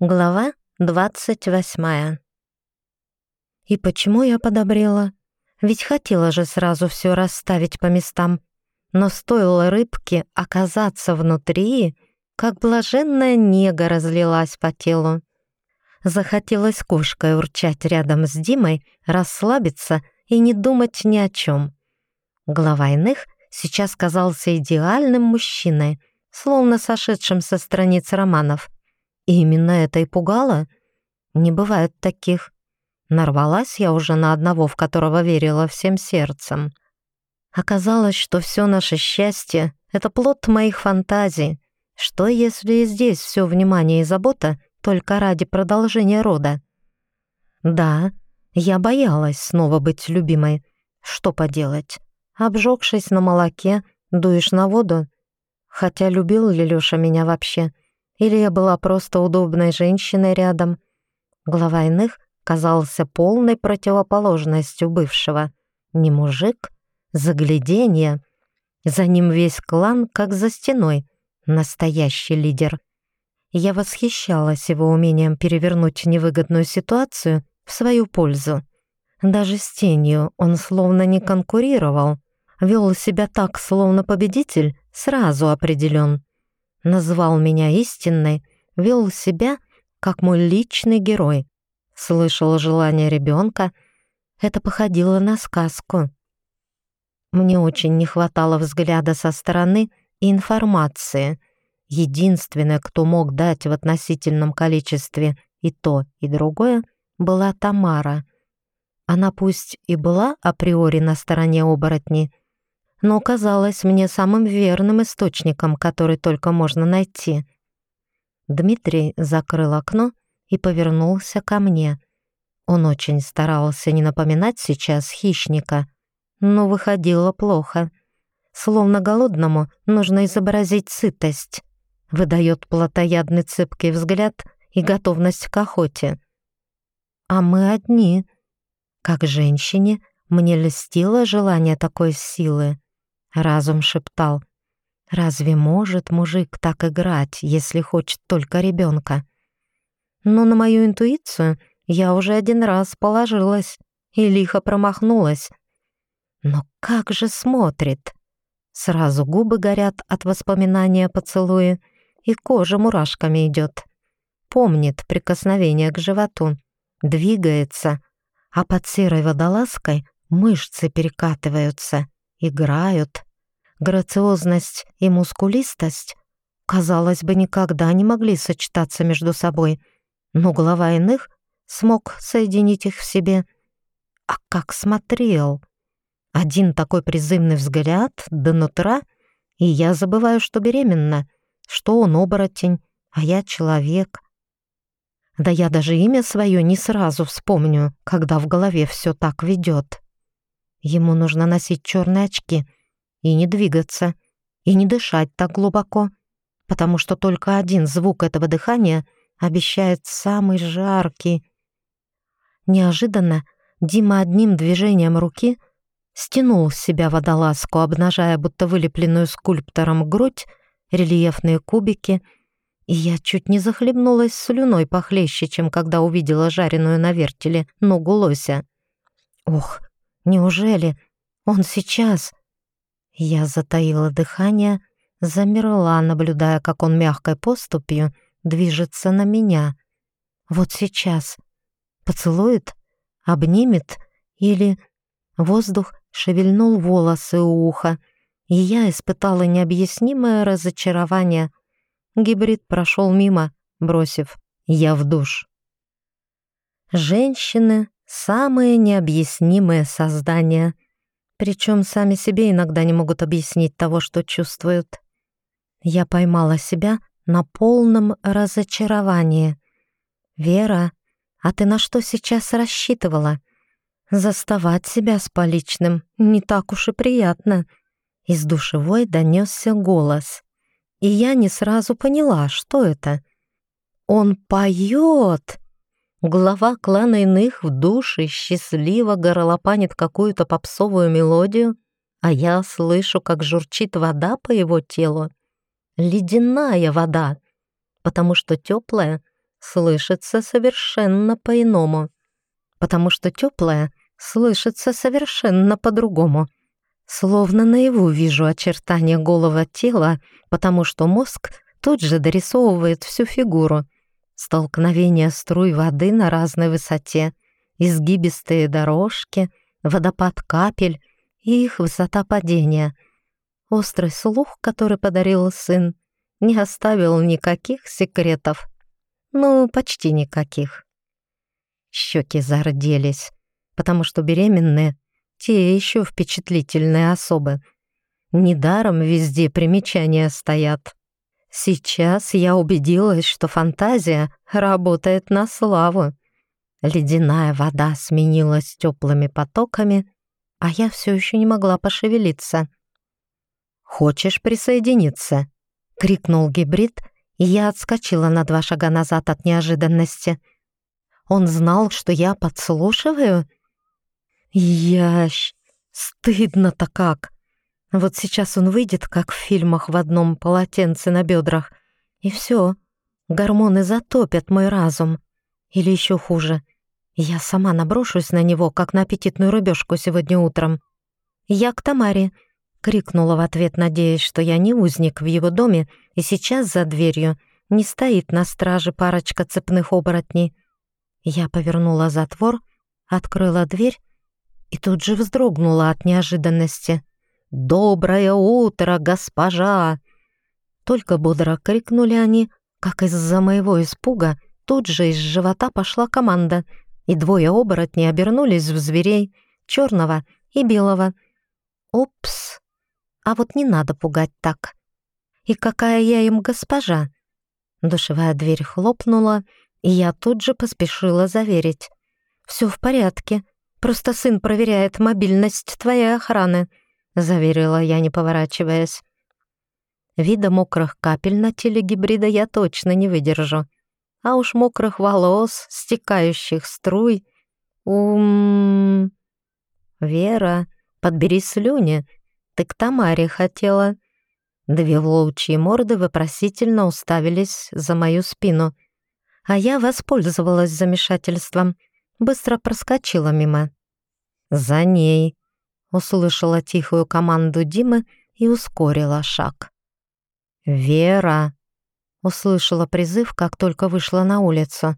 Глава двадцать восьмая. И почему я подобрела? Ведь хотела же сразу все расставить по местам. Но стоило рыбке оказаться внутри, как блаженная нега разлилась по телу. Захотелось кошкой урчать рядом с Димой, расслабиться и не думать ни о чем. Глава иных сейчас казался идеальным мужчиной, словно сошедшим со страниц романов — и именно это и пугало. Не бывает таких. Нарвалась я уже на одного, в которого верила всем сердцем. Оказалось, что все наше счастье — это плод моих фантазий. Что, если и здесь все внимание и забота только ради продолжения рода? Да, я боялась снова быть любимой. Что поделать? Обжегшись на молоке, дуешь на воду. Хотя любил ли Лёша меня вообще? Или я была просто удобной женщиной рядом? Глава иных казался полной противоположностью бывшего. Не мужик, загляденье. За ним весь клан, как за стеной. Настоящий лидер. Я восхищалась его умением перевернуть невыгодную ситуацию в свою пользу. Даже с тенью он словно не конкурировал, вел себя так, словно победитель, сразу определен назвал меня истинной, вел себя как мой личный герой. Слышал желание ребенка. Это походило на сказку. Мне очень не хватало взгляда со стороны и информации. Единственное, кто мог дать в относительном количестве и то, и другое, была Тамара. Она пусть и была априори на стороне оборотни, но казалось мне самым верным источником, который только можно найти. Дмитрий закрыл окно и повернулся ко мне. Он очень старался не напоминать сейчас хищника, но выходило плохо. Словно голодному нужно изобразить сытость. Выдает плотоядный цепкий взгляд и готовность к охоте. А мы одни. Как женщине мне льстило желание такой силы. Разум шептал, «Разве может мужик так играть, если хочет только ребенка?» Но на мою интуицию я уже один раз положилась и лихо промахнулась. Но как же смотрит! Сразу губы горят от воспоминания о поцелуе, и кожа мурашками идет. Помнит прикосновение к животу, двигается, а под серой водолазкой мышцы перекатываются играют. Грациозность и мускулистость, казалось бы, никогда не могли сочетаться между собой, но глава иных смог соединить их в себе. А как смотрел! Один такой призывный взгляд до нутра, и я забываю, что беременна, что он оборотень, а я человек. Да я даже имя свое не сразу вспомню, когда в голове все так ведет. Ему нужно носить черные очки и не двигаться, и не дышать так глубоко, потому что только один звук этого дыхания обещает самый жаркий. Неожиданно Дима одним движением руки стянул с себя водолазку, обнажая будто вылепленную скульптором грудь, рельефные кубики, и я чуть не захлебнулась слюной похлеще, чем когда увидела жареную на вертеле ногу лося. Ох, Неужели он сейчас? Я затаила дыхание, замерла, наблюдая, как он мягкой поступью движется на меня. Вот сейчас. Поцелует? Обнимет? Или... Воздух шевельнул волосы у уха, и я испытала необъяснимое разочарование. Гибрид прошел мимо, бросив «я в душ». Женщины Самые необъяснимые создания. Причем сами себе иногда не могут объяснить того, что чувствуют. Я поймала себя на полном разочаровании. «Вера, а ты на что сейчас рассчитывала? Заставать себя с поличным не так уж и приятно». Из душевой донесся голос. И я не сразу поняла, что это. «Он поет!» Глава клана иных в душе счастливо горлопанит какую-то попсовую мелодию, а я слышу, как журчит вода по его телу. Ледяная вода, потому что теплая слышится совершенно по-иному, потому что теплое слышится совершенно по-другому. Словно наяву вижу очертания голого тела, потому что мозг тут же дорисовывает всю фигуру. Столкновение струй воды на разной высоте, изгибистые дорожки, водопад капель и их высота падения. Острый слух, который подарил сын, не оставил никаких секретов. Ну, почти никаких. Щеки зарделись, потому что беременные — те еще впечатлительные особы. Недаром везде примечания стоят. Сейчас я убедилась, что фантазия работает на славу. Ледяная вода сменилась теплыми потоками, а я все еще не могла пошевелиться. «Хочешь присоединиться?» — крикнул гибрид, и я отскочила на два шага назад от неожиданности. Он знал, что я подслушиваю? Ящ, стыдно-то как. Вот сейчас он выйдет, как в фильмах в одном полотенце на бедрах, и все, гормоны затопят мой разум. Или еще хуже, я сама наброшусь на него, как на аппетитную рыбешку сегодня утром. «Я к Тамаре!» — крикнула в ответ, надеясь, что я не узник в его доме, и сейчас за дверью не стоит на страже парочка цепных оборотней. Я повернула затвор, открыла дверь и тут же вздрогнула от неожиданности. «Доброе утро, госпожа!» Только бодро крикнули они, как из-за моего испуга тут же из живота пошла команда — и двое оборотней обернулись в зверей, черного и белого. Упс, а вот не надо пугать так. И какая я им госпожа? Душевая дверь хлопнула, и я тут же поспешила заверить. «Все в порядке, просто сын проверяет мобильность твоей охраны», заверила я, не поворачиваясь. Вида мокрых капель на теле гибрида я точно не выдержу а уж мокрых волос, стекающих струй. Ум... Вера, подбери слюни, ты к Тамаре хотела. Две волчьи морды вопросительно уставились за мою спину, а я воспользовалась замешательством, быстро проскочила мимо. «За ней!» — услышала тихую команду Димы и ускорила шаг. «Вера!» Услышала призыв, как только вышла на улицу.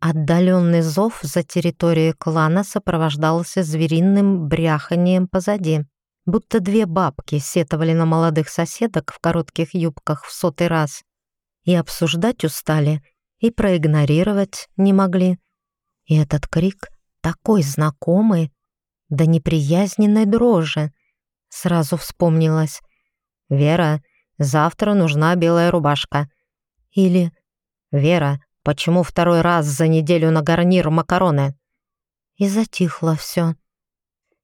Отдаленный зов за территорией клана сопровождался звериным бряханием позади. Будто две бабки сетовали на молодых соседок в коротких юбках в сотый раз. И обсуждать устали, и проигнорировать не могли. И этот крик такой знакомый, да неприязненной дрожи. Сразу вспомнилось. «Вера, завтра нужна белая рубашка. Или «Вера, почему второй раз за неделю на гарнир макароны?» И затихло все.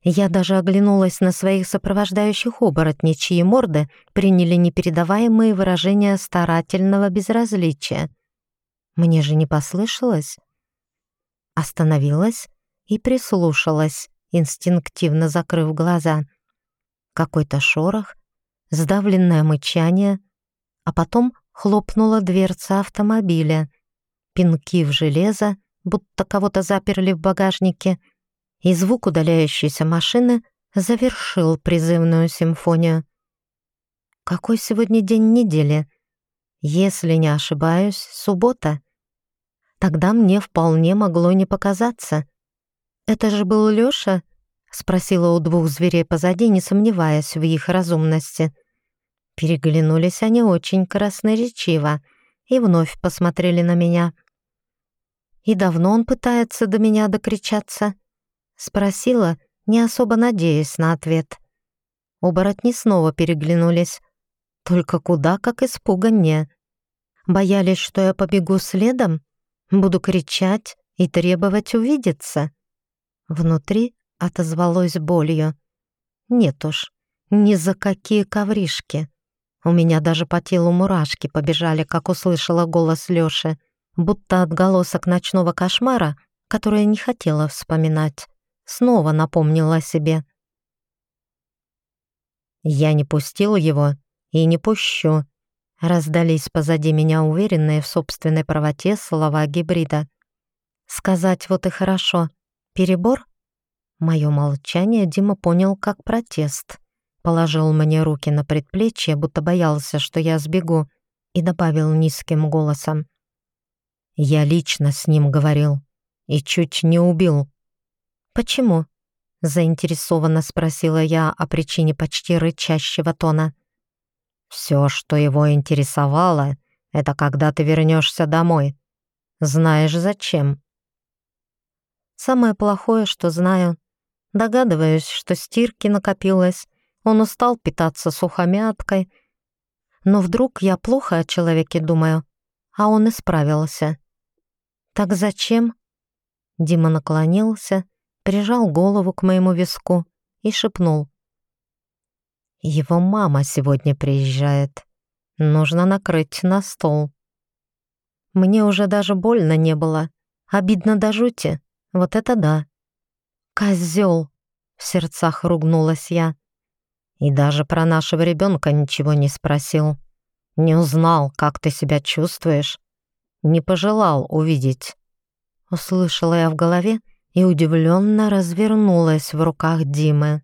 Я даже оглянулась на своих сопровождающих оборотней, чьи морды приняли непередаваемые выражения старательного безразличия. Мне же не послышалось. Остановилась и прислушалась, инстинктивно закрыв глаза. Какой-то шорох, сдавленное мычание, а потом хлопнула дверца автомобиля. Пинки в железо, будто кого-то заперли в багажнике, и звук удаляющейся машины завершил призывную симфонию. Какой сегодня день недели? Если не ошибаюсь, суббота. Тогда мне вполне могло не показаться. «Это же был Лёша?» — спросила у двух зверей позади, не сомневаясь в их разумности. Переглянулись они очень красноречиво и вновь посмотрели на меня. «И давно он пытается до меня докричаться?» Спросила, не особо надеясь на ответ. Оборотни снова переглянулись. Только куда, как испуганнее. Боялись, что я побегу следом? Буду кричать и требовать увидеться? Внутри отозвалось болью. Нет уж, ни за какие ковришки. У меня даже по телу мурашки побежали, как услышала голос Лёши, будто отголосок ночного кошмара, который я не хотела вспоминать, снова напомнила себе. «Я не пустил его и не пущу», Раздались позади меня уверенные в собственной правоте слова гибрида. Сказать вот и хорошо. Перебор? Мое молчание Дима понял как протест. Положил мне руки на предплечье, будто боялся, что я сбегу, и добавил низким голосом. «Я лично с ним говорил и чуть не убил». «Почему?» — заинтересованно спросила я о причине почти рычащего тона. Все, что его интересовало, это когда ты вернешься домой. Знаешь, зачем? Самое плохое, что знаю. Догадываюсь, что стирки накопилось, он устал питаться сухомяткой. Но вдруг я плохо о человеке думаю, а он исправился. Так зачем? Дима наклонился, прижал голову к моему виску и шепнул. Его мама сегодня приезжает. Нужно накрыть на стол. Мне уже даже больно не было. Обидно до жути. Вот это да. Козел! В сердцах ругнулась я. И даже про нашего ребенка ничего не спросил. Не узнал, как ты себя чувствуешь. Не пожелал увидеть. Услышала я в голове и удивленно развернулась в руках Димы.